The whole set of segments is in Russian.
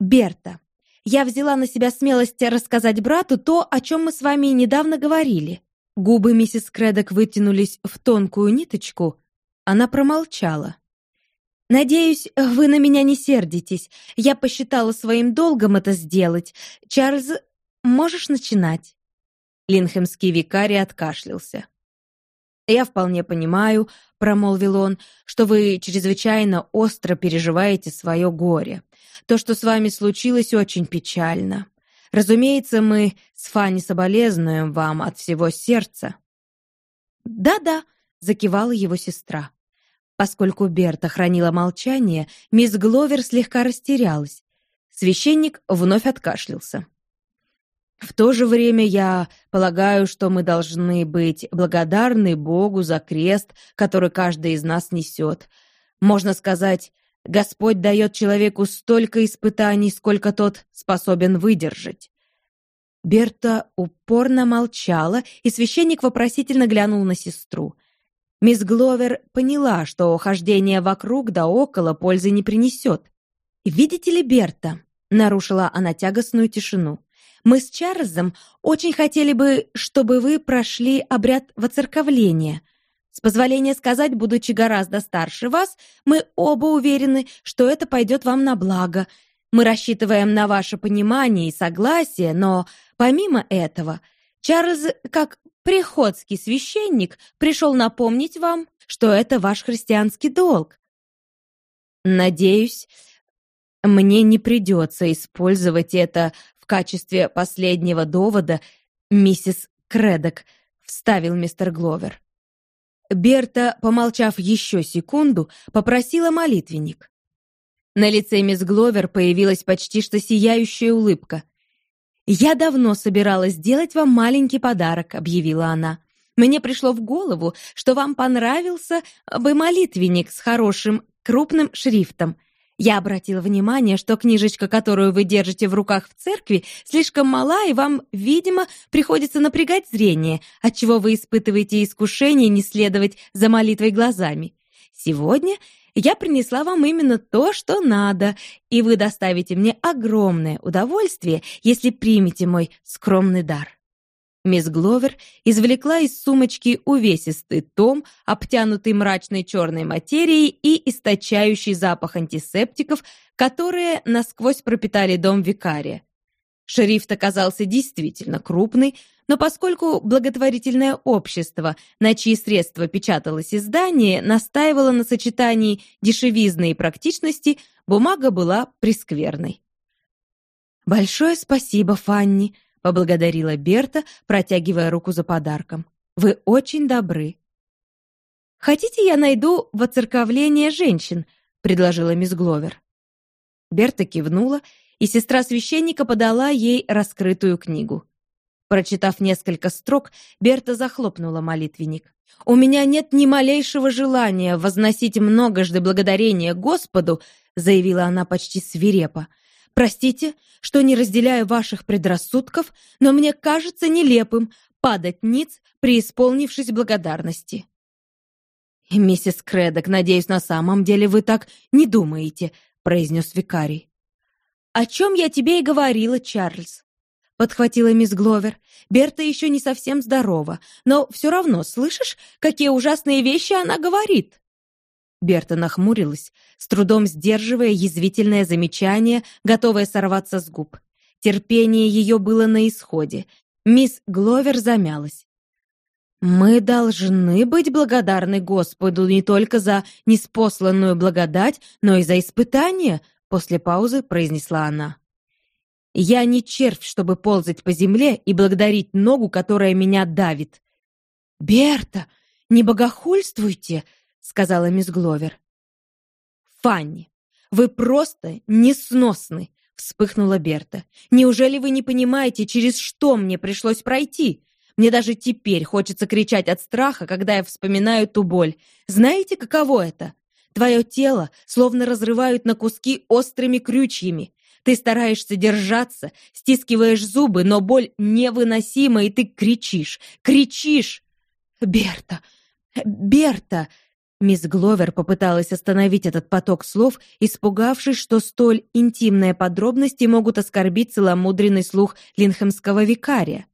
Берта, я взяла на себя смелость рассказать брату то, о чем мы с вами недавно говорили. Губы миссис Кредок вытянулись в тонкую ниточку. Она промолчала. «Надеюсь, вы на меня не сердитесь. Я посчитала своим долгом это сделать. Чарльз, можешь начинать?» Линхемский викарий откашлялся. «Я вполне понимаю», — промолвил он, «что вы чрезвычайно остро переживаете свое горе. То, что с вами случилось, очень печально. Разумеется, мы с Фанни соболезнуем вам от всего сердца». «Да-да», — закивала его сестра. Поскольку Берта хранила молчание, мисс Гловер слегка растерялась. Священник вновь откашлялся. В то же время я полагаю, что мы должны быть благодарны Богу за крест, который каждый из нас несет. Можно сказать, Господь дает человеку столько испытаний, сколько тот способен выдержать. Берта упорно молчала, и священник вопросительно глянул на сестру. Мисс Гловер поняла, что хождение вокруг да около пользы не принесет. «Видите ли, Берта?» — нарушила она тягостную тишину. «Мы с Чарльзом очень хотели бы, чтобы вы прошли обряд воцерковления. С позволения сказать, будучи гораздо старше вас, мы оба уверены, что это пойдет вам на благо. Мы рассчитываем на ваше понимание и согласие, но помимо этого, Чарльз, как приходский священник пришел напомнить вам, что это ваш христианский долг. Надеюсь, мне не придется использовать это качестве последнего довода, миссис Кредок, вставил мистер Гловер. Берта, помолчав еще секунду, попросила молитвенник. На лице мисс Гловер появилась почти что сияющая улыбка. «Я давно собиралась сделать вам маленький подарок», — объявила она. «Мне пришло в голову, что вам понравился бы молитвенник с хорошим крупным шрифтом. Я обратила внимание, что книжечка, которую вы держите в руках в церкви, слишком мала, и вам, видимо, приходится напрягать зрение, отчего вы испытываете искушение не следовать за молитвой глазами. Сегодня я принесла вам именно то, что надо, и вы доставите мне огромное удовольствие, если примете мой скромный дар». Мисс Гловер извлекла из сумочки увесистый том, обтянутый мрачной черной материей и источающий запах антисептиков, которые насквозь пропитали дом викария. Шрифт оказался действительно крупный, но поскольку благотворительное общество, на чьи средства печаталось издание, настаивало на сочетании дешевизны и практичности, бумага была прескверной. «Большое спасибо, Фанни», — поблагодарила Берта, протягивая руку за подарком. «Вы очень добры». «Хотите, я найду воцерковление женщин?» — предложила мисс Гловер. Берта кивнула, и сестра священника подала ей раскрытую книгу. Прочитав несколько строк, Берта захлопнула молитвенник. «У меня нет ни малейшего желания возносить многожды благодарение Господу», заявила она почти свирепо. «Простите, что не разделяю ваших предрассудков, но мне кажется нелепым падать ниц, преисполнившись благодарности». «Миссис Кредок, надеюсь, на самом деле вы так не думаете», произнес викарий. «О чем я тебе и говорила, Чарльз подхватила мисс Гловер. «Берта еще не совсем здорова, но все равно, слышишь, какие ужасные вещи она говорит?» Берта нахмурилась, с трудом сдерживая язвительное замечание, готовое сорваться с губ. Терпение ее было на исходе. Мисс Гловер замялась. «Мы должны быть благодарны Господу не только за неспосланную благодать, но и за испытание», после паузы произнесла она. Я не червь, чтобы ползать по земле и благодарить ногу, которая меня давит. «Берта, не богохульствуйте!» — сказала мисс Гловер. «Фанни, вы просто несносны!» — вспыхнула Берта. «Неужели вы не понимаете, через что мне пришлось пройти? Мне даже теперь хочется кричать от страха, когда я вспоминаю ту боль. Знаете, каково это? Твое тело словно разрывают на куски острыми крючьями. Ты стараешься держаться, стискиваешь зубы, но боль невыносима, и ты кричишь, кричишь. «Берта! Берта!» Мисс Гловер попыталась остановить этот поток слов, испугавшись, что столь интимные подробности могут оскорбить целомудренный слух линхемского викария.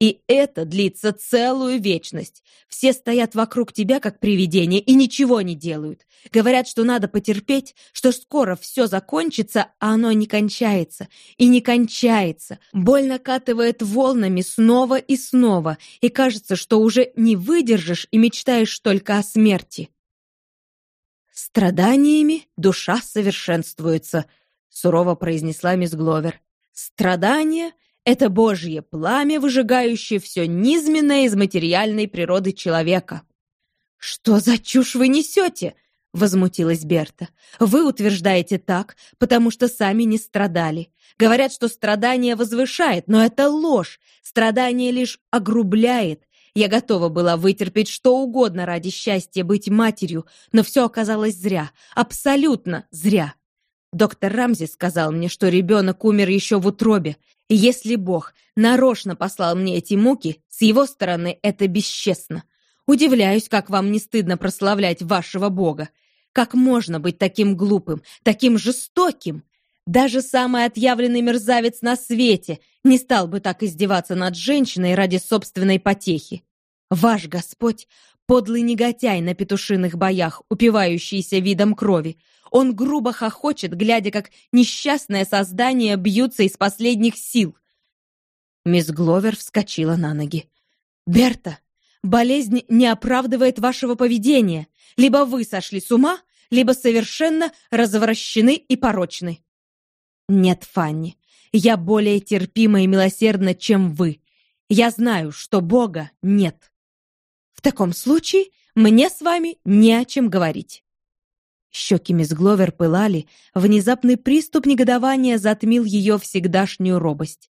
И это длится целую вечность. Все стоят вокруг тебя, как привидения, и ничего не делают. Говорят, что надо потерпеть, что скоро все закончится, а оно не кончается. И не кончается. Боль накатывает волнами снова и снова, и кажется, что уже не выдержишь и мечтаешь только о смерти. «Страданиями душа совершенствуется», — сурово произнесла мисс Гловер. «Страдания — это Божье пламя, выжигающее все низменное из материальной природы человека. «Что за чушь вы несете?» — возмутилась Берта. «Вы утверждаете так, потому что сами не страдали. Говорят, что страдание возвышает, но это ложь. Страдание лишь огрубляет. Я готова была вытерпеть что угодно ради счастья быть матерью, но все оказалось зря, абсолютно зря. Доктор Рамзи сказал мне, что ребенок умер еще в утробе, если Бог нарочно послал мне эти муки, с его стороны это бесчестно. Удивляюсь, как вам не стыдно прославлять вашего Бога. Как можно быть таким глупым, таким жестоким? Даже самый отъявленный мерзавец на свете не стал бы так издеваться над женщиной ради собственной потехи. Ваш Господь — подлый негодяй на петушиных боях, упивающийся видом крови. Он грубо хохочет, глядя, как несчастное создание бьются из последних сил. Мисс Гловер вскочила на ноги. «Берта, болезнь не оправдывает вашего поведения. Либо вы сошли с ума, либо совершенно развращены и порочны». «Нет, Фанни, я более терпима и милосердна, чем вы. Я знаю, что Бога нет. В таком случае мне с вами не о чем говорить». Щеки мисс Гловер пылали, внезапный приступ негодования затмил ее всегдашнюю робость.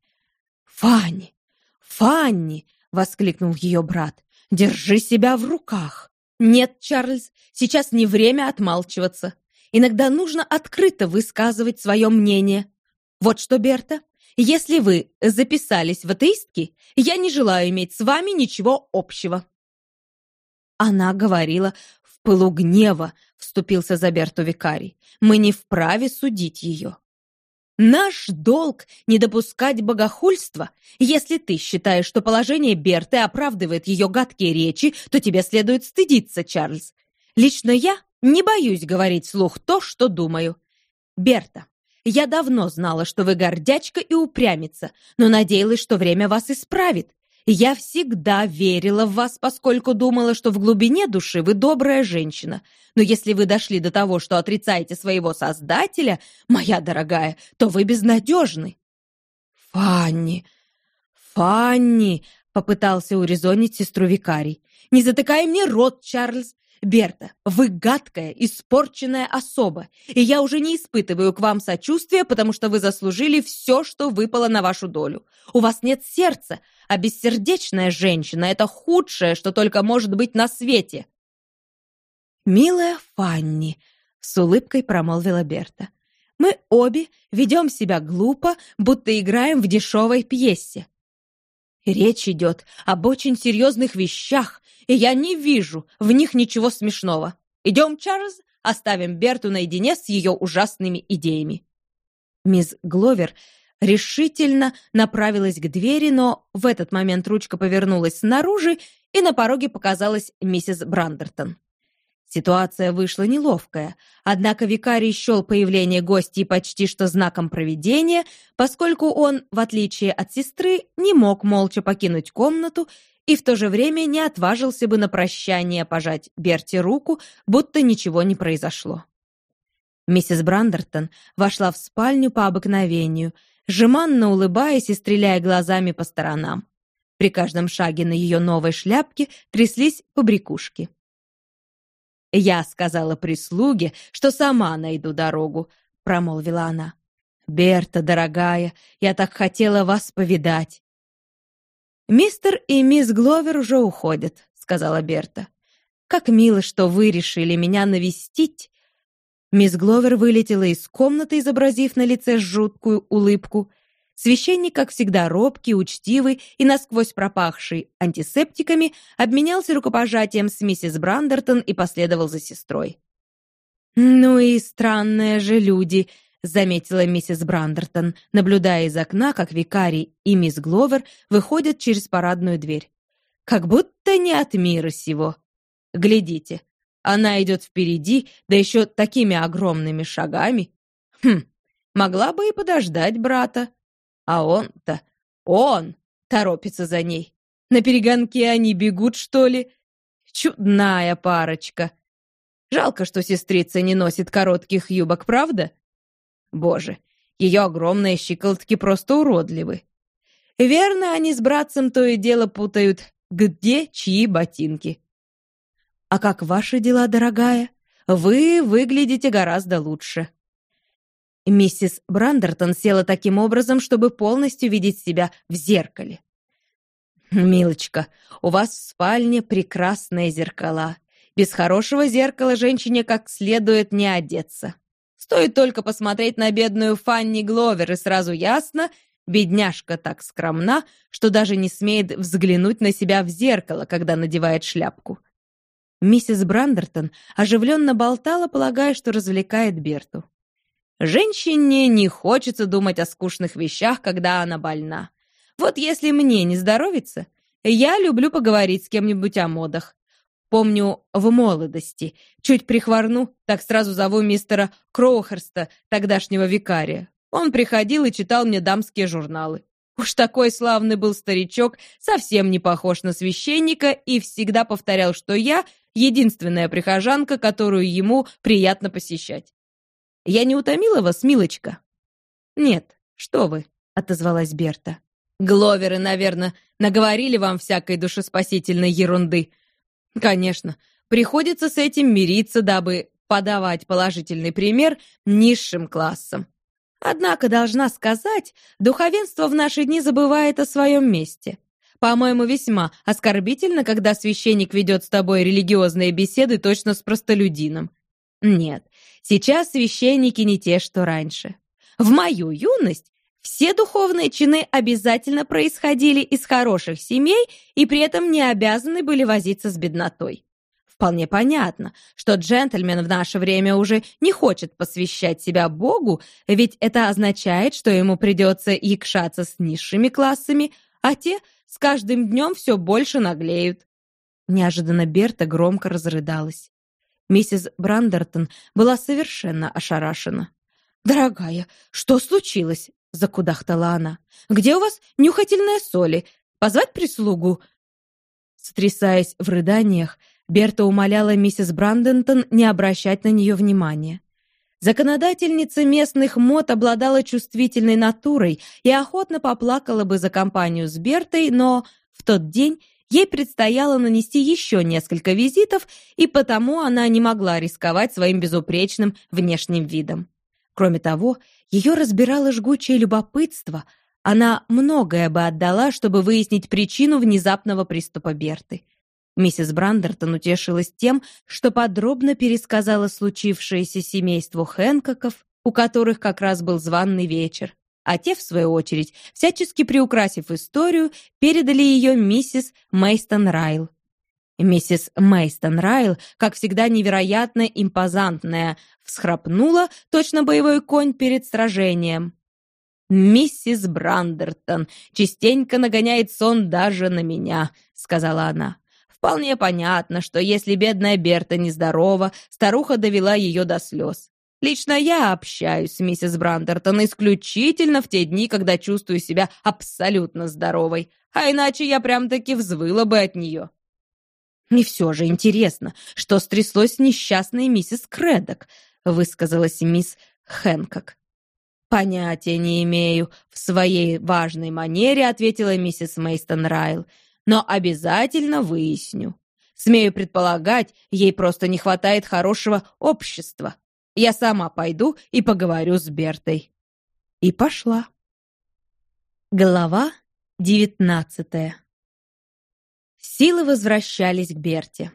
«Фанни! Фанни!» — воскликнул ее брат. «Держи себя в руках!» «Нет, Чарльз, сейчас не время отмалчиваться. Иногда нужно открыто высказывать свое мнение. Вот что, Берта, если вы записались в атеистки, я не желаю иметь с вами ничего общего». Она говорила в пылу гнева, вступился за Берту викарий. Мы не вправе судить ее. Наш долг — не допускать богохульства. Если ты считаешь, что положение Берты оправдывает ее гадкие речи, то тебе следует стыдиться, Чарльз. Лично я не боюсь говорить вслух то, что думаю. Берта, я давно знала, что вы гордячка и упрямица, но надеялась, что время вас исправит. Я всегда верила в вас, поскольку думала, что в глубине души вы добрая женщина. Но если вы дошли до того, что отрицаете своего Создателя, моя дорогая, то вы безнадежны». «Фанни! Фанни!» — попытался урезонить сестру викарий. «Не затыкай мне рот, Чарльз! Берта, вы гадкая, испорченная особа, и я уже не испытываю к вам сочувствия, потому что вы заслужили все, что выпало на вашу долю. У вас нет сердца, а бессердечная женщина — это худшее, что только может быть на свете». «Милая Фанни», — с улыбкой промолвила Берта, «мы обе ведем себя глупо, будто играем в дешевой пьесе. Речь идет об очень серьезных вещах, и я не вижу в них ничего смешного. Идем, Чарльз, оставим Берту наедине с ее ужасными идеями». Мисс Гловер решительно направилась к двери, но в этот момент ручка повернулась снаружи, и на пороге показалась миссис Брандертон. Ситуация вышла неловкая, однако викарий счел появление гостей почти что знаком проведения, поскольку он, в отличие от сестры, не мог молча покинуть комнату и в то же время не отважился бы на прощание пожать Берти руку, будто ничего не произошло. Миссис Брандертон вошла в спальню по обыкновению, жеманно улыбаясь и стреляя глазами по сторонам. При каждом шаге на ее новой шляпке тряслись побрякушки. «Я сказала прислуге, что сама найду дорогу», — промолвила она. «Берта, дорогая, я так хотела вас повидать». «Мистер и мисс Гловер уже уходят», — сказала Берта. «Как мило, что вы решили меня навестить». Мисс Гловер вылетела из комнаты, изобразив на лице жуткую улыбку. Священник, как всегда робкий, учтивый и насквозь пропахший антисептиками, обменялся рукопожатием с миссис Брандертон и последовал за сестрой. «Ну и странные же люди», — заметила миссис Брандертон, наблюдая из окна, как викарий и мисс Гловер выходят через парадную дверь. «Как будто не от мира сего. Глядите, она идет впереди, да еще такими огромными шагами. Хм, могла бы и подождать брата. А он-то, он торопится за ней. На перегонке они бегут, что ли? Чудная парочка. Жалко, что сестрица не носит коротких юбок, правда? Боже, ее огромные щиколотки просто уродливы. Верно, они с братцем то и дело путают, где чьи ботинки. А как ваши дела, дорогая? Вы выглядите гораздо лучше. Миссис Брандертон села таким образом, чтобы полностью видеть себя в зеркале. «Милочка, у вас в спальне прекрасные зеркала. Без хорошего зеркала женщине как следует не одеться. Стоит только посмотреть на бедную Фанни Гловер, и сразу ясно, бедняжка так скромна, что даже не смеет взглянуть на себя в зеркало, когда надевает шляпку». Миссис Брандертон оживленно болтала, полагая, что развлекает Берту. Женщине не хочется думать о скучных вещах, когда она больна. Вот если мне не здоровится, я люблю поговорить с кем-нибудь о модах. Помню, в молодости, чуть прихворну, так сразу зову мистера Кроухерста, тогдашнего викария. Он приходил и читал мне дамские журналы. Уж такой славный был старичок, совсем не похож на священника и всегда повторял, что я единственная прихожанка, которую ему приятно посещать. Я не утомила вас, милочка?» «Нет, что вы», — отозвалась Берта. «Гловеры, наверное, наговорили вам всякой душеспасительной ерунды. Конечно, приходится с этим мириться, дабы подавать положительный пример низшим классам. Однако, должна сказать, духовенство в наши дни забывает о своем месте. По-моему, весьма оскорбительно, когда священник ведет с тобой религиозные беседы точно с простолюдином. Нет, сейчас священники не те, что раньше. В мою юность все духовные чины обязательно происходили из хороших семей и при этом не обязаны были возиться с беднотой. Вполне понятно, что джентльмен в наше время уже не хочет посвящать себя Богу, ведь это означает, что ему придется якшаться с низшими классами, а те с каждым днем все больше наглеют. Неожиданно Берта громко разрыдалась. Миссис Брандертон была совершенно ошарашена. «Дорогая, что случилось?» — закудахтала она. «Где у вас нюхательные соли? Позвать прислугу?» Сотрясаясь в рыданиях, Берта умоляла миссис Брандентон не обращать на нее внимания. Законодательница местных мод обладала чувствительной натурой и охотно поплакала бы за компанию с Бертой, но в тот день Ей предстояло нанести еще несколько визитов, и потому она не могла рисковать своим безупречным внешним видом. Кроме того, ее разбирало жгучее любопытство. Она многое бы отдала, чтобы выяснить причину внезапного приступа Берты. Миссис Брандертон утешилась тем, что подробно пересказала случившееся семейству Хэнкоков, у которых как раз был званный вечер, а те, в свою очередь, всячески приукрасив историю, передали ее миссис Мейстон Райл. Миссис Мейстон Райл, как всегда невероятно импозантная, всхрапнула, точно боевой конь перед сражением. «Миссис Брандертон частенько нагоняет сон даже на меня», — сказала она. «Вполне понятно, что если бедная Берта нездорова, старуха довела ее до слез. Лично я общаюсь с миссис Брандертон исключительно в те дни, когда чувствую себя абсолютно здоровой, а иначе я прям-таки взвыла бы от нее. «И все же интересно, что стряслось с несчастной миссис Кредок», высказалась мисс Хэнкок. «Понятия не имею», — в своей важной манере ответила миссис Мейстон Райл, «но обязательно выясню. Смею предполагать, ей просто не хватает хорошего общества. Я сама пойду и поговорю с Бертой». И пошла. Глава девятнадцатая Силы возвращались к Берте.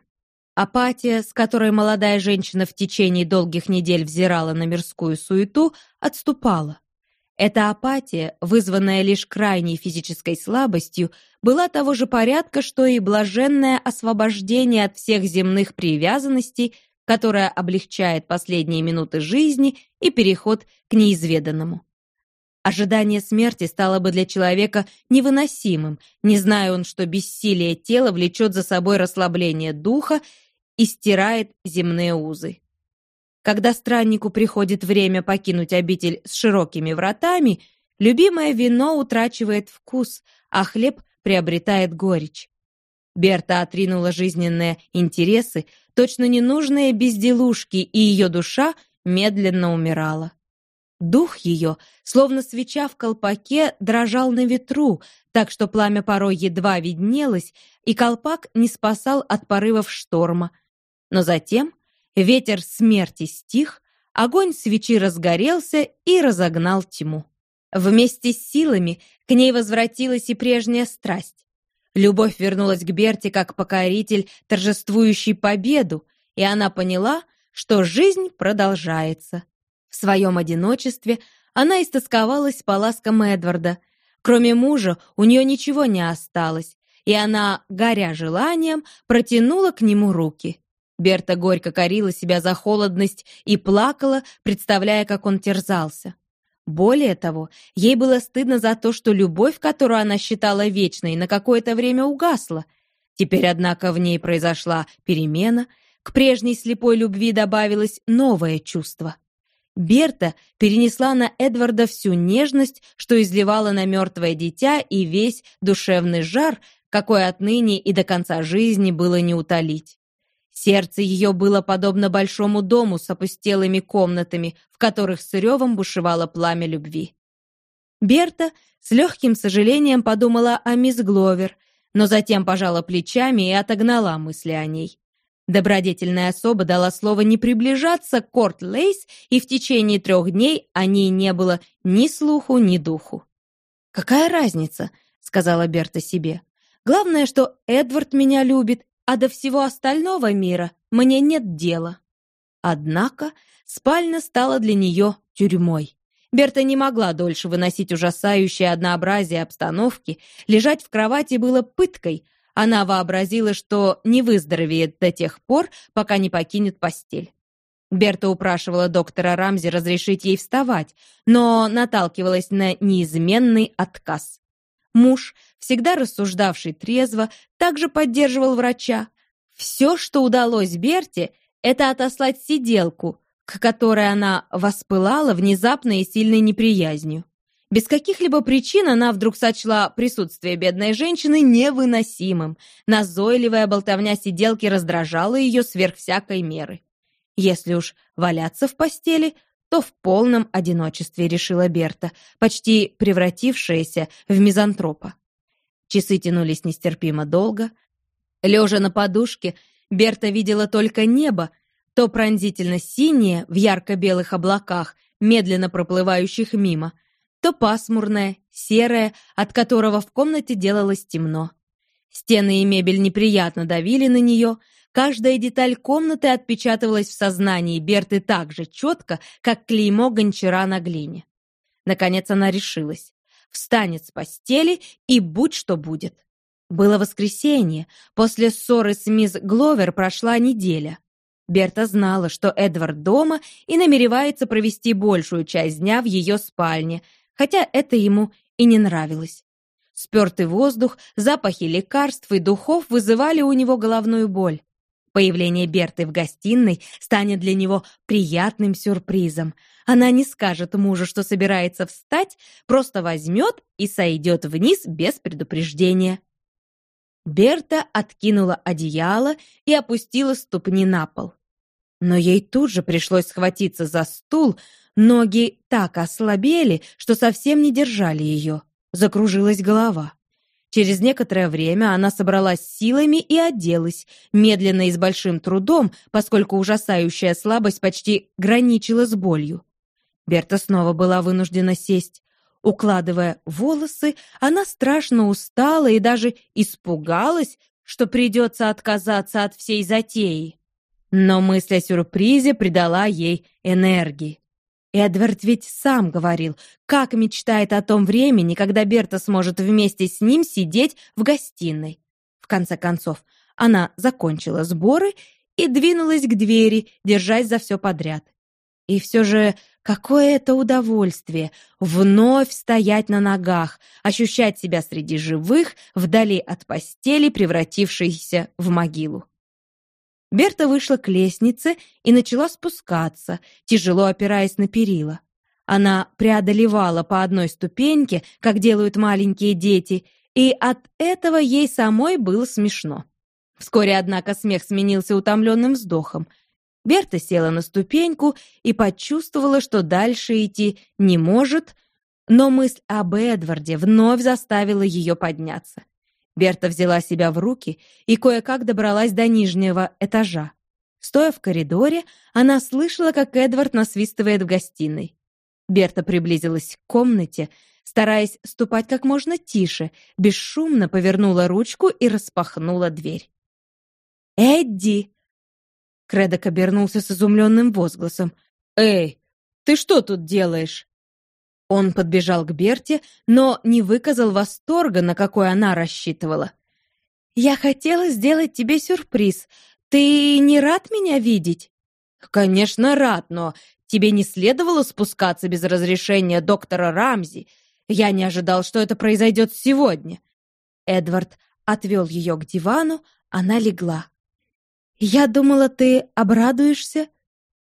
Апатия, с которой молодая женщина в течение долгих недель взирала на мирскую суету, отступала. Эта апатия, вызванная лишь крайней физической слабостью, была того же порядка, что и блаженное освобождение от всех земных привязанностей, которое облегчает последние минуты жизни и переход к неизведанному. Ожидание смерти стало бы для человека невыносимым, не зная он, что бессилие тела влечет за собой расслабление духа и стирает земные узы. Когда страннику приходит время покинуть обитель с широкими вратами, любимое вино утрачивает вкус, а хлеб приобретает горечь. Берта отринула жизненные интересы, точно ненужные безделушки, и ее душа медленно умирала. Дух ее, словно свеча в колпаке, дрожал на ветру, так что пламя порой едва виднелось, и колпак не спасал от порывов шторма. Но затем Ветер смерти стих, огонь свечи разгорелся и разогнал тьму. Вместе с силами к ней возвратилась и прежняя страсть. Любовь вернулась к Берте как покоритель, торжествующий победу, и она поняла, что жизнь продолжается. В своем одиночестве она истосковалась по ласкам Эдварда. Кроме мужа у нее ничего не осталось, и она, горя желанием, протянула к нему руки. Берта горько корила себя за холодность и плакала, представляя, как он терзался. Более того, ей было стыдно за то, что любовь, которую она считала вечной, на какое-то время угасла. Теперь, однако, в ней произошла перемена, к прежней слепой любви добавилось новое чувство. Берта перенесла на Эдварда всю нежность, что изливала на мертвое дитя, и весь душевный жар, какой отныне и до конца жизни было не утолить. Сердце ее было подобно большому дому с опустелыми комнатами, в которых с ревом бушевало пламя любви. Берта с легким сожалением подумала о мисс Гловер, но затем пожала плечами и отогнала мысли о ней. Добродетельная особа дала слово не приближаться к Корт Лейс, и в течение трех дней о ней не было ни слуху, ни духу. «Какая разница?» — сказала Берта себе. «Главное, что Эдвард меня любит, а до всего остального мира мне нет дела. Однако спальня стала для нее тюрьмой. Берта не могла дольше выносить ужасающее однообразие обстановки, лежать в кровати было пыткой. Она вообразила, что не выздоровеет до тех пор, пока не покинет постель. Берта упрашивала доктора Рамзи разрешить ей вставать, но наталкивалась на неизменный отказ. Муж, всегда рассуждавший трезво, также поддерживал врача. Все, что удалось Берте, это отослать сиделку, к которой она воспылала внезапной и сильной неприязнью. Без каких-либо причин она вдруг сочла присутствие бедной женщины невыносимым. Назойливая болтовня сиделки раздражала ее сверх всякой меры. Если уж валяться в постели, то в полном одиночестве, решила Берта, почти превратившаяся в мизантропа. Часы тянулись нестерпимо долго. Лежа на подушке, Берта видела только небо, то пронзительно синее в ярко-белых облаках, медленно проплывающих мимо, то пасмурное, серое, от которого в комнате делалось темно. Стены и мебель неприятно давили на нее, Каждая деталь комнаты отпечатывалась в сознании Берты так же четко, как клеймо гончара на глине. Наконец она решилась. Встанет с постели и будь что будет. Было воскресенье. После ссоры с мисс Гловер прошла неделя. Берта знала, что Эдвард дома и намеревается провести большую часть дня в ее спальне, хотя это ему и не нравилось. Спертый воздух, запахи лекарств и духов вызывали у него головную боль. Появление Берты в гостиной станет для него приятным сюрпризом. Она не скажет мужу, что собирается встать, просто возьмет и сойдет вниз без предупреждения. Берта откинула одеяло и опустила ступни на пол. Но ей тут же пришлось схватиться за стул, ноги так ослабели, что совсем не держали ее. Закружилась голова. Через некоторое время она собралась силами и оделась, медленно и с большим трудом, поскольку ужасающая слабость почти граничила с болью. Берта снова была вынуждена сесть. Укладывая волосы, она страшно устала и даже испугалась, что придется отказаться от всей затеи. Но мысль о сюрпризе придала ей энергии. Эдвард ведь сам говорил, как мечтает о том времени, когда Берта сможет вместе с ним сидеть в гостиной. В конце концов, она закончила сборы и двинулась к двери, держась за все подряд. И все же, какое это удовольствие вновь стоять на ногах, ощущать себя среди живых, вдали от постели, превратившейся в могилу. Берта вышла к лестнице и начала спускаться, тяжело опираясь на перила. Она преодолевала по одной ступеньке, как делают маленькие дети, и от этого ей самой было смешно. Вскоре, однако, смех сменился утомленным вздохом. Берта села на ступеньку и почувствовала, что дальше идти не может, но мысль об Эдварде вновь заставила ее подняться. Берта взяла себя в руки и кое-как добралась до нижнего этажа. Стоя в коридоре, она слышала, как Эдвард насвистывает в гостиной. Берта приблизилась к комнате, стараясь ступать как можно тише, бесшумно повернула ручку и распахнула дверь. «Эдди!» Кредок обернулся с изумленным возгласом. «Эй, ты что тут делаешь?» Он подбежал к Берте, но не выказал восторга, на какой она рассчитывала. «Я хотела сделать тебе сюрприз. Ты не рад меня видеть?» «Конечно, рад, но тебе не следовало спускаться без разрешения доктора Рамзи. Я не ожидал, что это произойдет сегодня». Эдвард отвел ее к дивану, она легла. «Я думала, ты обрадуешься?»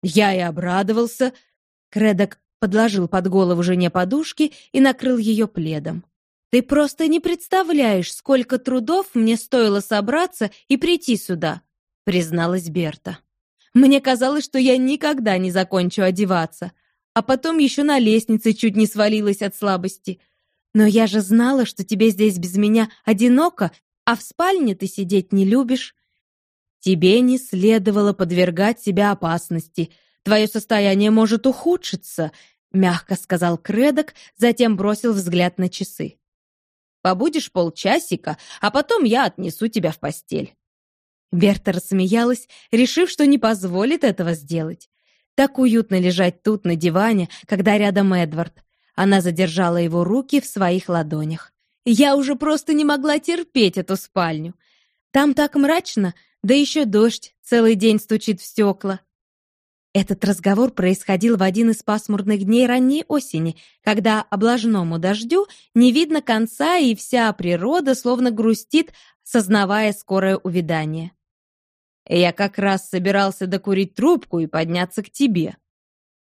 «Я и обрадовался». Кредок подложил под голову жене подушки и накрыл ее пледом. «Ты просто не представляешь, сколько трудов мне стоило собраться и прийти сюда», — призналась Берта. «Мне казалось, что я никогда не закончу одеваться, а потом еще на лестнице чуть не свалилась от слабости. Но я же знала, что тебе здесь без меня одиноко, а в спальне ты сидеть не любишь. Тебе не следовало подвергать себя опасности. Твое состояние может ухудшиться, — мягко сказал Кредок, затем бросил взгляд на часы. «Побудешь полчасика, а потом я отнесу тебя в постель». Берта рассмеялась, решив, что не позволит этого сделать. Так уютно лежать тут, на диване, когда рядом Эдвард. Она задержала его руки в своих ладонях. Я уже просто не могла терпеть эту спальню. Там так мрачно, да еще дождь целый день стучит в стекла. Этот разговор происходил в один из пасмурных дней ранней осени, когда облажному дождю не видно конца и вся природа словно грустит, сознавая скорое увядание. «Я как раз собирался докурить трубку и подняться к тебе».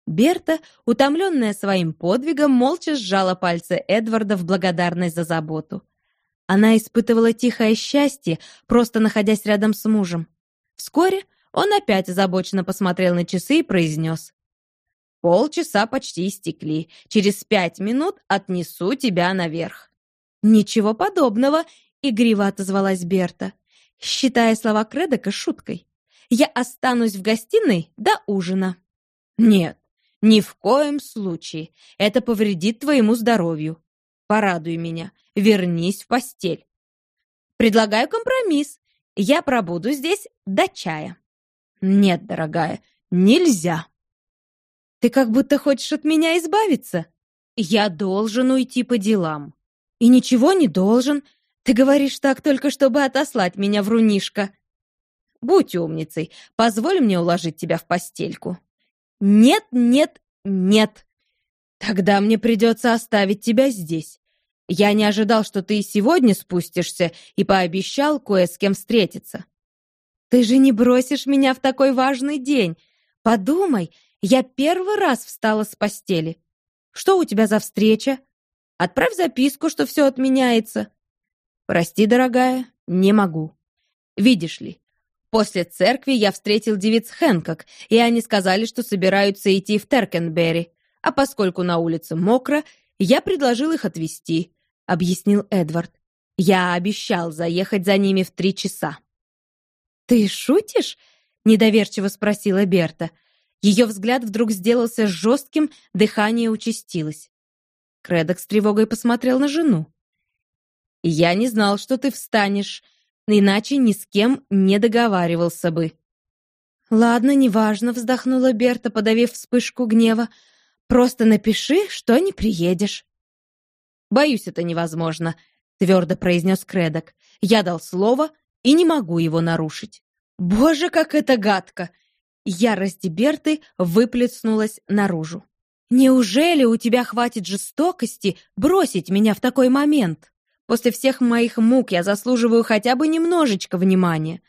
Берта, утомленная своим подвигом, молча сжала пальцы Эдварда в благодарность за заботу. Она испытывала тихое счастье, просто находясь рядом с мужем. Вскоре он опять озабоченно посмотрел на часы и произнес. «Полчаса почти истекли. Через пять минут отнесу тебя наверх». «Ничего подобного», — игриво отозвалась Берта, считая слова Кредока шуткой. «Я останусь в гостиной до ужина». «Нет, ни в коем случае. Это повредит твоему здоровью. Порадуй меня. Вернись в постель». «Предлагаю компромисс. Я пробуду здесь до чая». «Нет, дорогая, нельзя!» «Ты как будто хочешь от меня избавиться?» «Я должен уйти по делам». «И ничего не должен. Ты говоришь так только, чтобы отослать меня в рунишко». «Будь умницей, позволь мне уложить тебя в постельку». «Нет, нет, нет. Тогда мне придется оставить тебя здесь. Я не ожидал, что ты и сегодня спустишься, и пообещал кое с кем встретиться. Ты же не бросишь меня в такой важный день. Подумай, я первый раз встала с постели. Что у тебя за встреча? Отправь записку, что все отменяется. Прости, дорогая, не могу. Видишь ли, после церкви я встретил девиц Хэнкок, и они сказали, что собираются идти в Теркенберри. А поскольку на улице мокро, я предложил их отвезти, объяснил Эдвард. Я обещал заехать за ними в три часа. «Ты шутишь?» — недоверчиво спросила Берта. Ее взгляд вдруг сделался жестким, дыхание участилось. Кредок с тревогой посмотрел на жену. «Я не знал, что ты встанешь, иначе ни с кем не договаривался бы». «Ладно, неважно», — вздохнула Берта, подавив вспышку гнева. Просто напиши, что не приедешь». «Боюсь, это невозможно», — твердо произнес Кредок. «Я дал слово и не могу его нарушить». «Боже, как это гадко!» Ярость Берты выплеснулась наружу. «Неужели у тебя хватит жестокости бросить меня в такой момент? После всех моих мук я заслуживаю хотя бы немножечко внимания.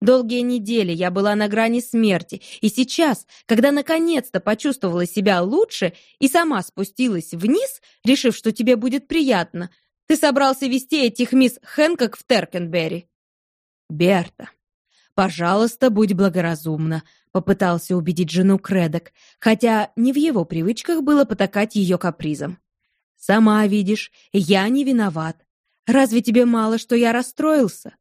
Долгие недели я была на грани смерти, и сейчас, когда наконец-то почувствовала себя лучше и сама спустилась вниз, решив, что тебе будет приятно, ты собрался вести этих мисс Хэнкок в Теркенберри. Берта, пожалуйста, будь благоразумна, попытался убедить жену Кредок, хотя не в его привычках было потакать ее капризом. Сама видишь, я не виноват. Разве тебе мало, что я расстроился?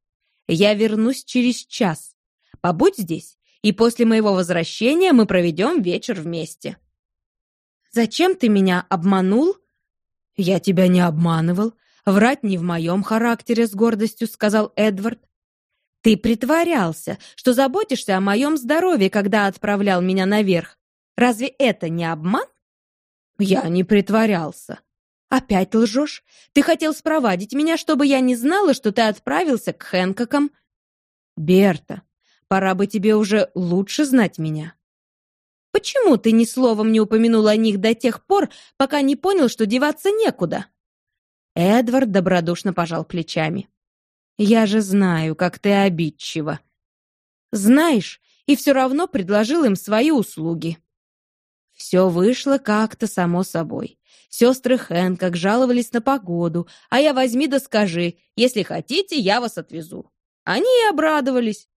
Я вернусь через час. Побудь здесь, и после моего возвращения мы проведем вечер вместе». «Зачем ты меня обманул?» «Я тебя не обманывал. Врать не в моем характере», — с гордостью сказал Эдвард. «Ты притворялся, что заботишься о моем здоровье, когда отправлял меня наверх. Разве это не обман?» «Я не притворялся». «Опять лжешь? Ты хотел спровадить меня, чтобы я не знала, что ты отправился к Хэнкокам?» «Берта, пора бы тебе уже лучше знать меня». «Почему ты ни словом не упомянул о них до тех пор, пока не понял, что деваться некуда?» Эдвард добродушно пожал плечами. «Я же знаю, как ты обидчива». «Знаешь, и все равно предложил им свои услуги». Все вышло как-то само собой. Сестры Хэнкок жаловались на погоду, а я возьми да скажи, если хотите, я вас отвезу. Они и обрадовались.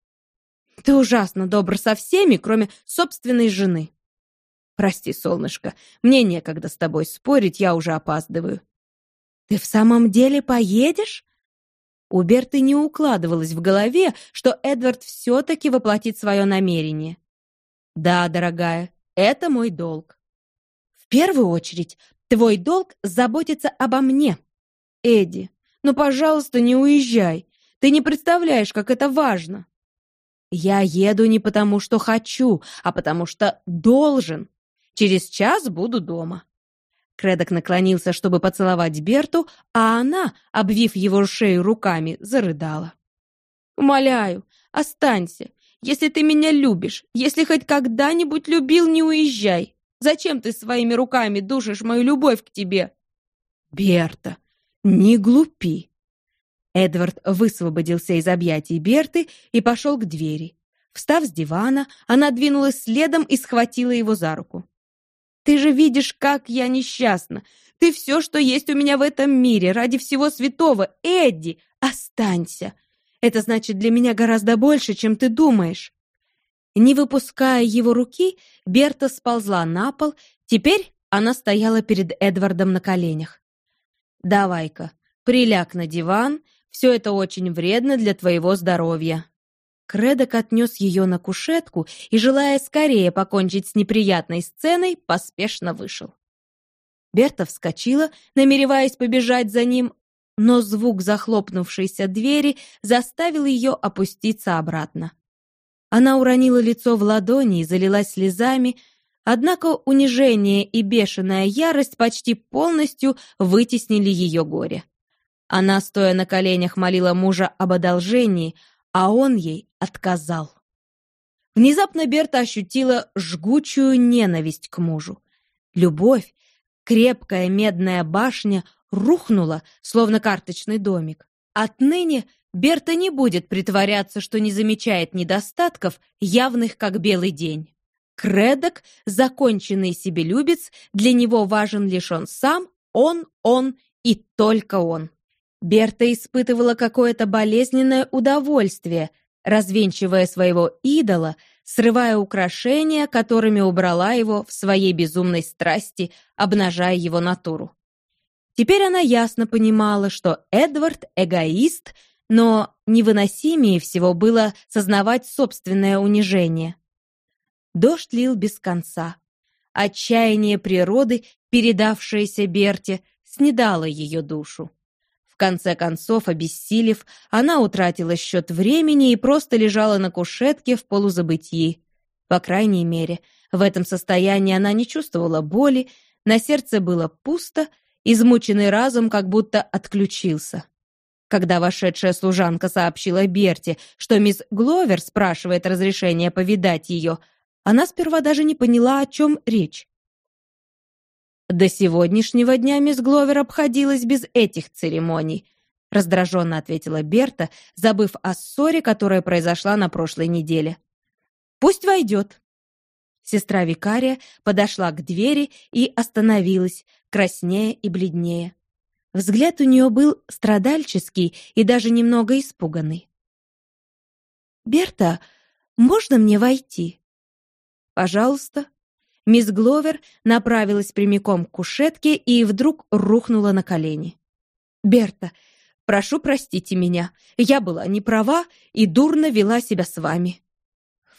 Ты ужасно добр со всеми, кроме собственной жены. Прости, солнышко, мне некогда с тобой спорить, я уже опаздываю. Ты в самом деле поедешь? У Берты не укладывалось в голове, что Эдвард все-таки воплотит свое намерение. Да, дорогая, это мой долг. В первую очередь, твой долг заботиться обо мне. Эдди, ну, пожалуйста, не уезжай. Ты не представляешь, как это важно. Я еду не потому, что хочу, а потому что должен. Через час буду дома. Кредок наклонился, чтобы поцеловать Берту, а она, обвив его шею руками, зарыдала. «Умоляю, останься. Если ты меня любишь, если хоть когда-нибудь любил, не уезжай. Зачем ты своими руками душишь мою любовь к тебе?» «Берта, не глупи!» Эдвард высвободился из объятий Берты и пошел к двери. Встав с дивана, она двинулась следом и схватила его за руку. «Ты же видишь, как я несчастна! Ты все, что есть у меня в этом мире, ради всего святого! Эдди, останься! Это значит для меня гораздо больше, чем ты думаешь». Не выпуская его руки, Берта сползла на пол. Теперь она стояла перед Эдвардом на коленях. «Давай-ка, приляг на диван. Все это очень вредно для твоего здоровья». Кредок отнес ее на кушетку и, желая скорее покончить с неприятной сценой, поспешно вышел. Берта вскочила, намереваясь побежать за ним, но звук захлопнувшейся двери заставил ее опуститься обратно. Она уронила лицо в ладони и залилась слезами, однако унижение и бешеная ярость почти полностью вытеснили ее горе. Она, стоя на коленях, молила мужа об одолжении, а он ей отказал. Внезапно Берта ощутила жгучую ненависть к мужу. Любовь, крепкая медная башня, рухнула, словно карточный домик. Отныне Берта не будет притворяться, что не замечает недостатков, явных как белый день. Кредок, законченный себелюбец, для него важен лишь он сам, он, он и только он. Берта испытывала какое-то болезненное удовольствие, развенчивая своего идола, срывая украшения, которыми убрала его в своей безумной страсти, обнажая его натуру. Теперь она ясно понимала, что Эдвард — эгоист, но невыносимее всего было сознавать собственное унижение. Дождь лил без конца. Отчаяние природы, передавшееся Берте, снедало ее душу. Конце концов, обессилев, она утратила счет времени и просто лежала на кушетке в полузабытии. По крайней мере, в этом состоянии она не чувствовала боли, На сердце было пусто, измученный разум как будто отключился. Когда вошедшая служанка сообщила Берте, что мисс Гловер спрашивает разрешения повидать ее, она сперва даже не поняла, о чем речь. До сегодняшнего дня мисс Гловер обходилась без этих церемоний, раздраженно ответила Берта, забыв о ссоре, которая произошла на прошлой неделе. Пусть войдет. Сестра викария подошла к двери и остановилась, краснее и бледнее. Взгляд у нее был страдальческий и даже немного испуганный. «Берта, можно мне войти?» «Пожалуйста». Мисс Гловер направилась прямиком к кушетке и вдруг рухнула на колени. «Берта, прошу простите меня. Я была не права и дурно вела себя с вами».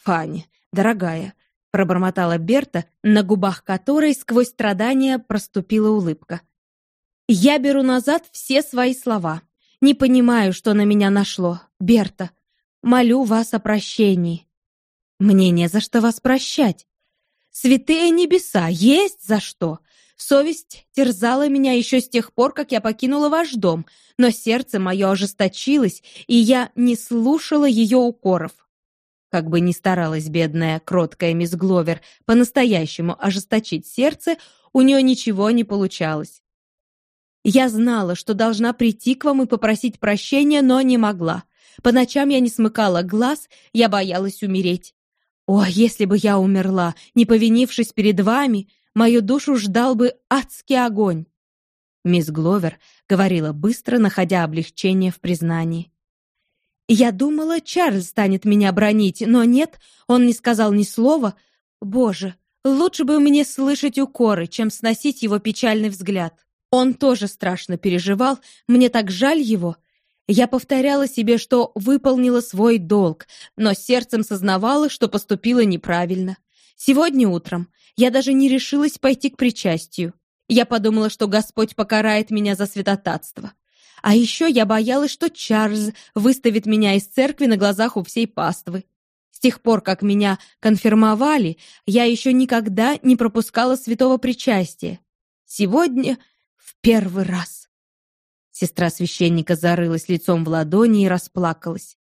«Фанни, дорогая», — пробормотала Берта, на губах которой сквозь страдания проступила улыбка. «Я беру назад все свои слова. Не понимаю, что на меня нашло. Берта, молю вас о прощении». «Мне не за что вас прощать. Святые небеса, есть за что. Совесть терзала меня еще с тех пор, как я покинула ваш дом, но сердце мое ожесточилось, и я не слушала ее укоров. Как бы ни старалась бедная, кроткая мисс Гловер по-настоящему ожесточить сердце, у нее ничего не получалось. Я знала, что должна прийти к вам и попросить прощения, но не могла. По ночам я не смыкала глаз, я боялась умереть. О, если бы я умерла, не повинившись перед вами, мою душу ждал бы адский огонь. Мисс Гловер говорила быстро, находя облегчение в признании. Я думала, Чарльз станет меня бронить, но нет, он не сказал ни слова. Боже, лучше бы мне слышать укоры, чем сносить его печальный взгляд. Он тоже страшно переживал, мне так жаль его. Я повторяла себе, что выполнила свой долг, но сердцем сознавала, что поступила неправильно. Сегодня утром я даже не решилась пойти к причастию. Я подумала, что Господь покарает меня за святотатство. А еще я боялась, что Чарльз выставит меня из церкви на глазах у всей паствы. С тех пор, как меня конфирмовали, я еще никогда не пропускала святого причастия. Сегодня в первый раз. Сестра священника зарылась лицом в ладони и расплакалась.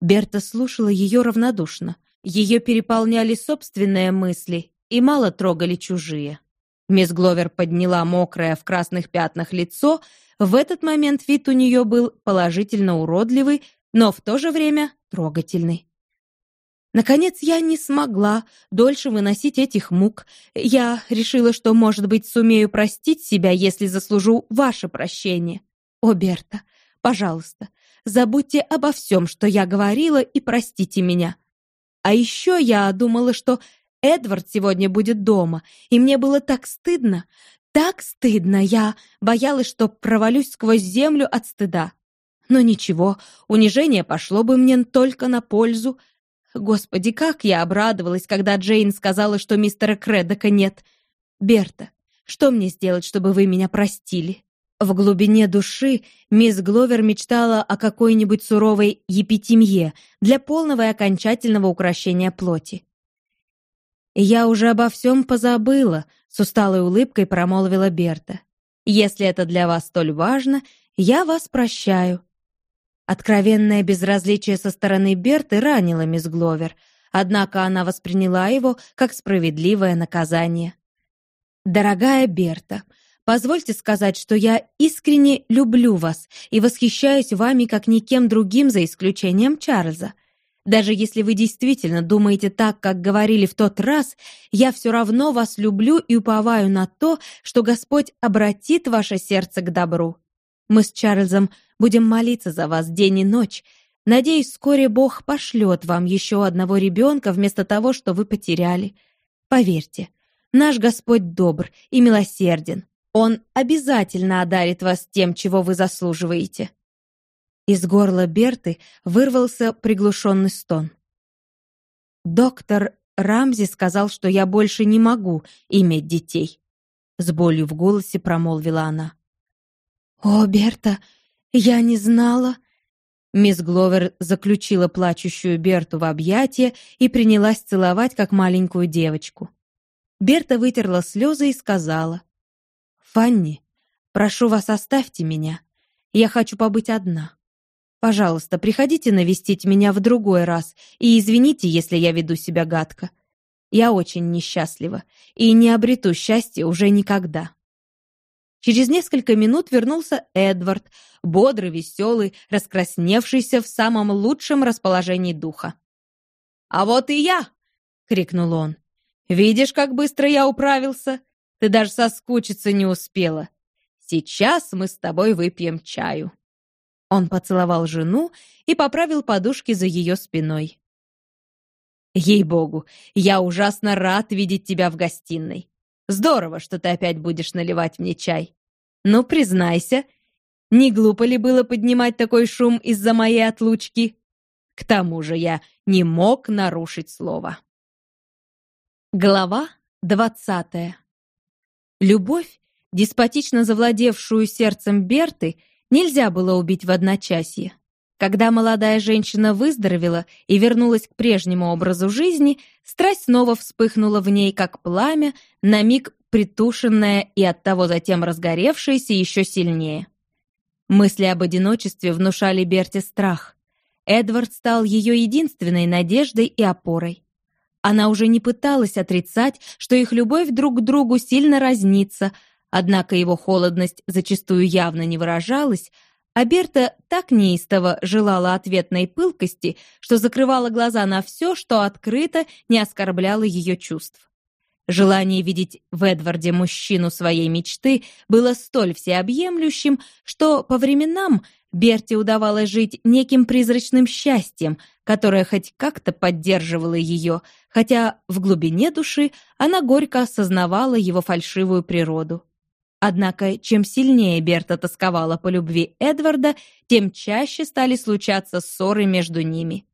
Берта слушала ее равнодушно. Ее переполняли собственные мысли и мало трогали чужие. Мисс Гловер подняла мокрое в красных пятнах лицо, в этот момент вид у нее был положительно уродливый, но в то же время трогательный. Наконец я не смогла дольше выносить этих мук. Я решила, что, может быть, сумею простить себя, если заслужу ваше прощение. О, Берта, пожалуйста, забудьте обо всем, что я говорила, и простите меня. А еще я думала, что Эдвард сегодня будет дома, и мне было так стыдно, так стыдно, я боялась, что провалюсь сквозь землю от стыда. Но ничего, унижение пошло бы мне только на пользу. Господи, как я обрадовалась, когда Джейн сказала, что мистера Кредока нет. Берта, что мне сделать, чтобы вы меня простили? В глубине души мисс Гловер мечтала о какой-нибудь суровой епитемье для полного и окончательного укрощения плоти. «Я уже обо всем позабыла», — с усталой улыбкой промолвила Берта. «Если это для вас столь важно, я вас прощаю». Откровенное безразличие со стороны Берты ранило мисс Гловер, однако она восприняла его как справедливое наказание. «Дорогая Берта, позвольте сказать, что я искренне люблю вас и восхищаюсь вами как никем другим, за исключением Чарльза. Даже если вы действительно думаете так, как говорили в тот раз, я все равно вас люблю и уповаю на то, что Господь обратит ваше сердце к добру. Мы с Чарльзом будем молиться за вас день и ночь. Надеюсь, вскоре Бог пошлет вам еще одного ребенка вместо того, что вы потеряли. Поверьте, наш Господь добр и милосерден. Он обязательно одарит вас тем, чего вы заслуживаете. Из горла Берты вырвался приглушенный стон. «Доктор Рамзи сказал, что я больше не могу иметь детей», — с болью в голосе промолвила она. «О, Берта, я не знала...» Мисс Гловер заключила плачущую Берту в объятия и принялась целовать, как маленькую девочку. Берта вытерла слезы и сказала. «Фанни, прошу вас, оставьте меня. Я хочу побыть одна. Пожалуйста, приходите навестить меня в другой раз и извините, если я веду себя гадко. Я очень несчастлива и не обрету счастья уже никогда». Через несколько минут вернулся Эдвард, бодрый, веселый, раскрасневшийся в самом лучшем расположении духа. «А вот и я!» — крикнул он. «Видишь, как быстро я управился? Ты даже соскучиться не успела. Сейчас мы с тобой выпьем чаю». Он поцеловал жену и поправил подушки за ее спиной. «Ей-богу, я ужасно рад видеть тебя в гостиной. Здорово, что ты опять будешь наливать мне чай. Ну, признайся, не глупо ли было поднимать такой шум из-за моей отлучки? К тому же я не мог нарушить слово. Глава двадцатая. Любовь, деспотично завладевшую сердцем Берты, нельзя было убить в одночасье. Когда молодая женщина выздоровела и вернулась к прежнему образу жизни, страсть снова вспыхнула в ней, как пламя, на миг притушенная и оттого затем разгоревшаяся еще сильнее. Мысли об одиночестве внушали Берте страх. Эдвард стал ее единственной надеждой и опорой. Она уже не пыталась отрицать, что их любовь друг к другу сильно разнится, однако его холодность зачастую явно не выражалась, а Берта так неистово желала ответной пылкости, что закрывала глаза на все, что открыто не оскорбляло ее чувств. Желание видеть в Эдварде мужчину своей мечты было столь всеобъемлющим, что по временам Берте удавалось жить неким призрачным счастьем, которое хоть как-то поддерживало ее, хотя в глубине души она горько осознавала его фальшивую природу. Однако, чем сильнее Берта тосковала по любви Эдварда, тем чаще стали случаться ссоры между ними.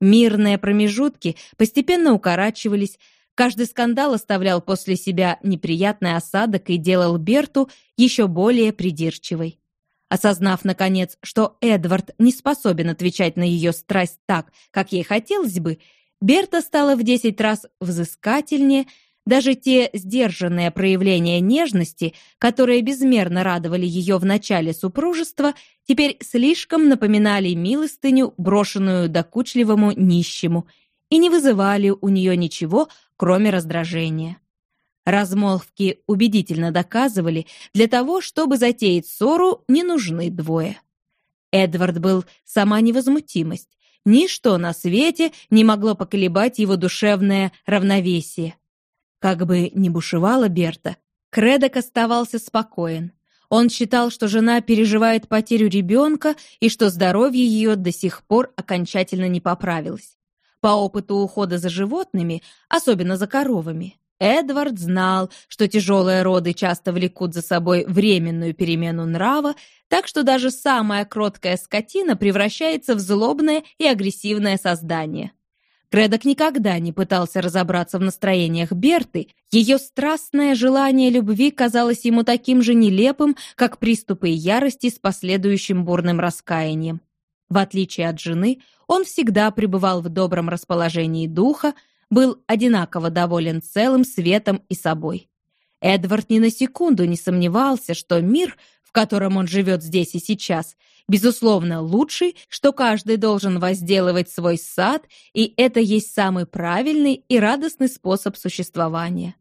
Мирные промежутки постепенно укорачивались, каждый скандал оставлял после себя неприятный осадок и делал Берту еще более придирчивой. Осознав, наконец, что Эдвард не способен отвечать на ее страсть так, как ей хотелось бы, Берта стала в десять раз взыскательнее, даже те сдержанные проявления нежности, которые безмерно радовали ее в начале супружества, теперь слишком напоминали милостыню, брошенную докучливому нищему, и не вызывали у нее ничего, кроме раздражения. Размолвки убедительно доказывали, для того, чтобы затеять ссору, не нужны двое. Эдвард был сама невозмутимость. Ничто на свете не могло поколебать его душевное равновесие. Как бы ни бушевала Берта, Кредок оставался спокоен. Он считал, что жена переживает потерю ребенка и что здоровье ее до сих пор окончательно не поправилось. По опыту ухода за животными, особенно за коровами, Эдвард знал, что тяжелые роды часто влекут за собой временную перемену нрава, так что даже самая кроткая скотина превращается в злобное и агрессивное создание. Кредок никогда не пытался разобраться в настроениях Берты, ее страстное желание любви казалось ему таким же нелепым, как приступы ярости с последующим бурным раскаянием. В отличие от жены, он всегда пребывал в добром расположении духа, был одинаково доволен целым светом и собой. Эдвард ни на секунду не сомневался, что мир, в котором он живет здесь и сейчас, безусловно, лучший, что каждый должен возделывать свой сад, и это есть самый правильный и радостный способ существования.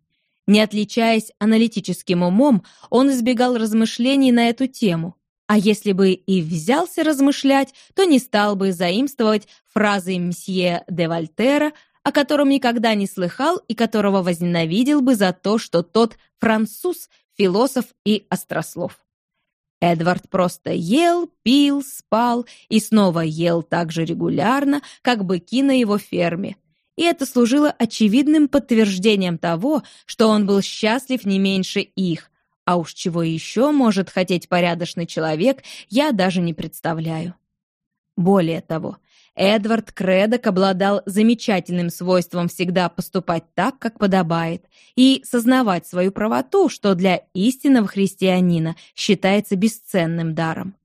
Не отличаясь аналитическим умом, он избегал размышлений на эту тему. А если бы и взялся размышлять, то не стал бы заимствовать фразы мсье де Вольтера, о котором никогда не слыхал и которого возненавидел бы за то, что тот француз, философ и острослов. Эдвард просто ел, пил, спал и снова ел так же регулярно, как быки на его ферме. И это служило очевидным подтверждением того, что он был счастлив не меньше их, а уж чего еще может хотеть порядочный человек, я даже не представляю. Более того, Эдвард Кредок обладал замечательным свойством всегда поступать так, как подобает, и сознавать свою правоту, что для истинного христианина считается бесценным даром.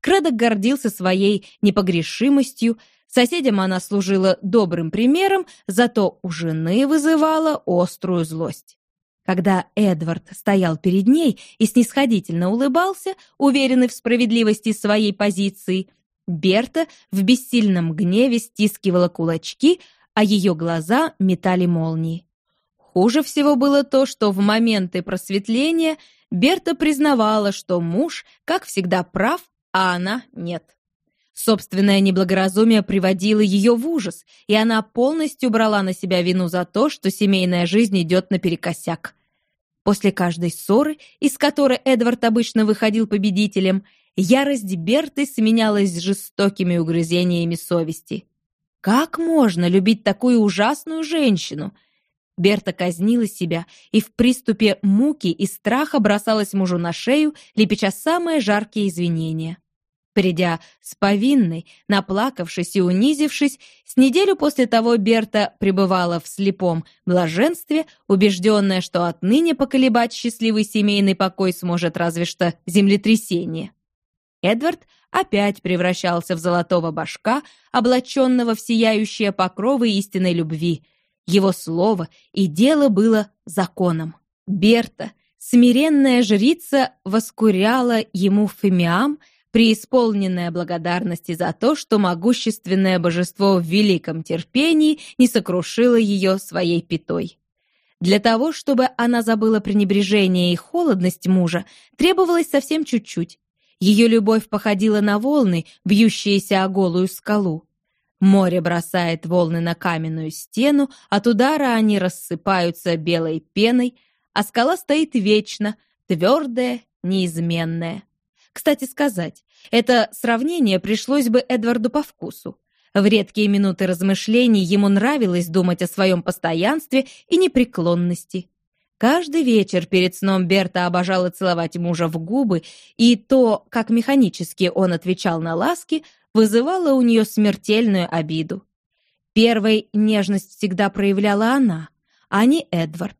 Кредок гордился своей непогрешимостью, соседям она служила добрым примером, зато у жены вызывала острую злость. Когда Эдвард стоял перед ней и снисходительно улыбался, уверенный в справедливости своей позиции, Берта в бессильном гневе стискивала кулачки, а ее глаза метали молнии. Хуже всего было то, что в моменты просветления Берта признавала, что муж, как всегда, прав, а она нет. Собственное неблагоразумие приводило ее в ужас, и она полностью брала на себя вину за то, что семейная жизнь идет наперекосяк. После каждой ссоры, из которой Эдвард обычно выходил победителем, ярость Берты сменялась жестокими угрызениями совести. Как можно любить такую ужасную женщину? Берта казнила себя и в приступе муки и страха бросалась мужу на шею, лепеча самые жаркие извинения. Придя с повинной, наплакавшись и унизившись, с неделю после того Берта пребывала в слепом блаженстве, убежденная, что отныне поколебать счастливый семейный покой сможет разве что землетрясение. Эдвард опять превращался в золотого башка, облаченного в сияющие покровы истинной любви. Его слово и дело было законом. Берта, смиренная жрица, воскуряла ему фемиам, преисполненная благодарности за то, что могущественное божество в великом терпении не сокрушило ее своей пятой. Для того, чтобы она забыла пренебрежение и холодность мужа, требовалось совсем чуть-чуть. Ее любовь походила на волны, бьющиеся о голую скалу. Море бросает волны на каменную стену, от удара они рассыпаются белой пеной, а скала стоит вечно, твердая, неизменная. Кстати сказать, это сравнение пришлось бы Эдварду по вкусу. В редкие минуты размышлений ему нравилось думать о своем постоянстве и непреклонности. Каждый вечер перед сном Берта обожала целовать мужа в губы, и то, как механически он отвечал на ласки, вызывало у нее смертельную обиду. Первой нежность всегда проявляла она, а не Эдвард.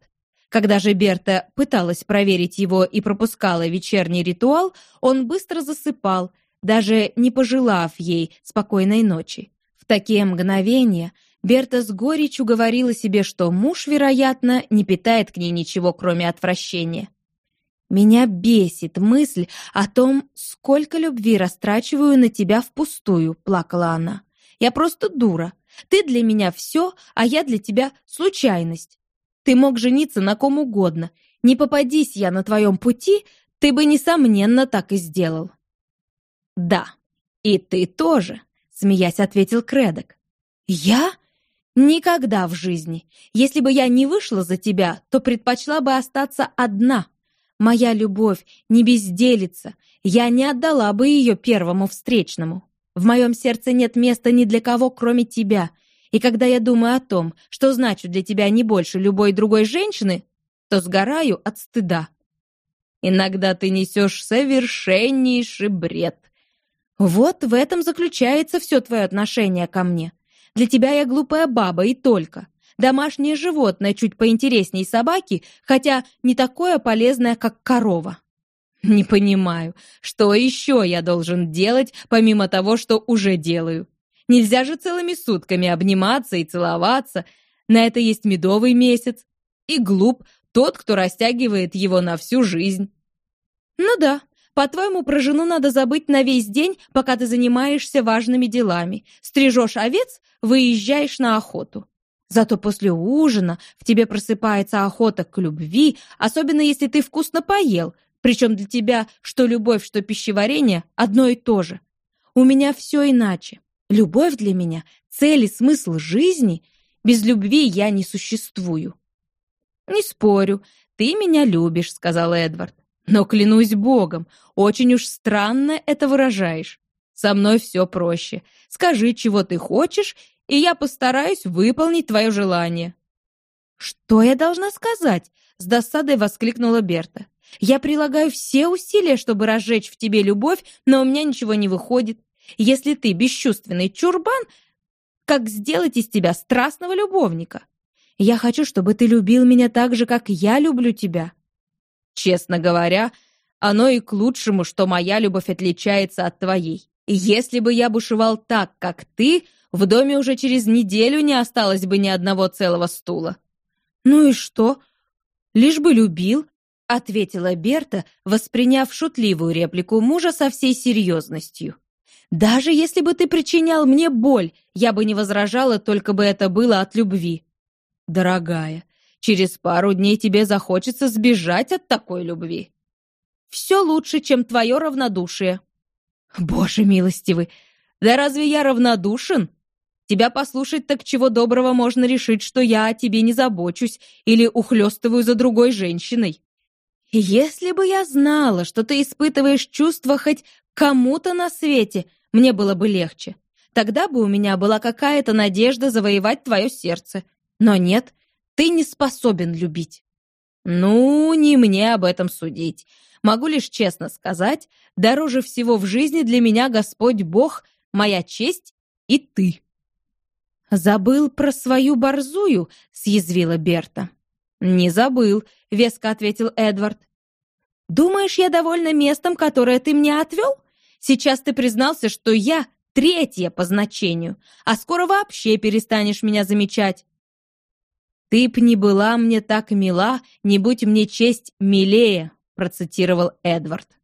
Когда же Берта пыталась проверить его и пропускала вечерний ритуал, он быстро засыпал, даже не пожелав ей спокойной ночи. В такие мгновения Берта с горечью говорила себе, что муж, вероятно, не питает к ней ничего, кроме отвращения. «Меня бесит мысль о том, сколько любви растрачиваю на тебя впустую», — плакала она. «Я просто дура. Ты для меня все, а я для тебя случайность. Ты мог жениться на ком угодно. Не попадись я на твоем пути, ты бы, несомненно, так и сделал». «Да, и ты тоже», — смеясь ответил Кредок. «Я?» Никогда в жизни. Если бы я не вышла за тебя, то предпочла бы остаться одна. Моя любовь не безделится. Я не отдала бы ее первому встречному. В моем сердце нет места ни для кого, кроме тебя. И когда я думаю о том, что значу для тебя не больше любой другой женщины, то сгораю от стыда. Иногда ты несешь совершеннейший бред. Вот в этом заключается все твое отношение ко мне. Для тебя я глупая баба и только. Домашнее животное чуть поинтересней собаки, хотя не такое полезное, как корова. Не понимаю, что еще я должен делать, помимо того, что уже делаю. Нельзя же целыми сутками обниматься и целоваться. На это есть медовый месяц. И глуп тот, кто растягивает его на всю жизнь. Ну да, по-твоему, про жену надо забыть на весь день, пока ты занимаешься важными делами. Стрижешь овец, выезжаешь на охоту. Зато после ужина в тебе просыпается охота к любви, особенно если ты вкусно поел, причем для тебя что любовь, что пищеварение одно и то же. У меня все иначе. Любовь для меня — цель и смысл жизни. Без любви я не существую. «Не спорю, ты меня любишь», — сказал Эдвард. Но, клянусь богом, очень уж странно это выражаешь. Со мной все проще. Скажи, чего ты хочешь, и я постараюсь выполнить твое желание». «Что я должна сказать?» — с досадой воскликнула Берта. «Я прилагаю все усилия, чтобы разжечь в тебе любовь, но у меня ничего не выходит. Если ты бесчувственный чурбан, как сделать из тебя страстного любовника? Я хочу, чтобы ты любил меня так же, как я люблю тебя. Честно говоря, оно и к лучшему, что моя любовь отличается от твоей. если бы я бушевал так, как ты, в доме уже через неделю не осталось бы ни одного целого стула. Ну и что? лишь бы любил», — ответила Берта, восприняв шутливую реплику мужа со всей серьезностью. «Даже если бы ты причинял мне боль, я бы не возражала, только бы это было от любви». «Дорогая, через пару дней тебе захочется сбежать от такой любви». «Все лучше, чем твое равнодушие». «Боже милостивый, да разве я равнодушен?» Тебя послушать, так чего доброго можно решить, что я о тебе не забочусь или ухлёстываю за другой женщиной. Если бы я знала, что ты испытываешь чувства хоть кому-то на свете, мне было бы легче. Тогда бы у меня была какая-то надежда завоевать твое сердце. Но нет, ты не способен любить. Ну, не мне об этом судить. Могу лишь честно сказать, дороже всего в жизни для меня Господь Бог, моя честь и ты. «Забыл про свою борзую?» — съязвила Берта. «Не забыл», — веско ответил Эдвард. «Думаешь, я довольна местом, которое ты мне отвел? Сейчас ты признался, что я третья по значению, а скоро вообще перестанешь меня замечать». «Ты б не была мне так мила, не будь мне честь милее», — процитировал Эдвард.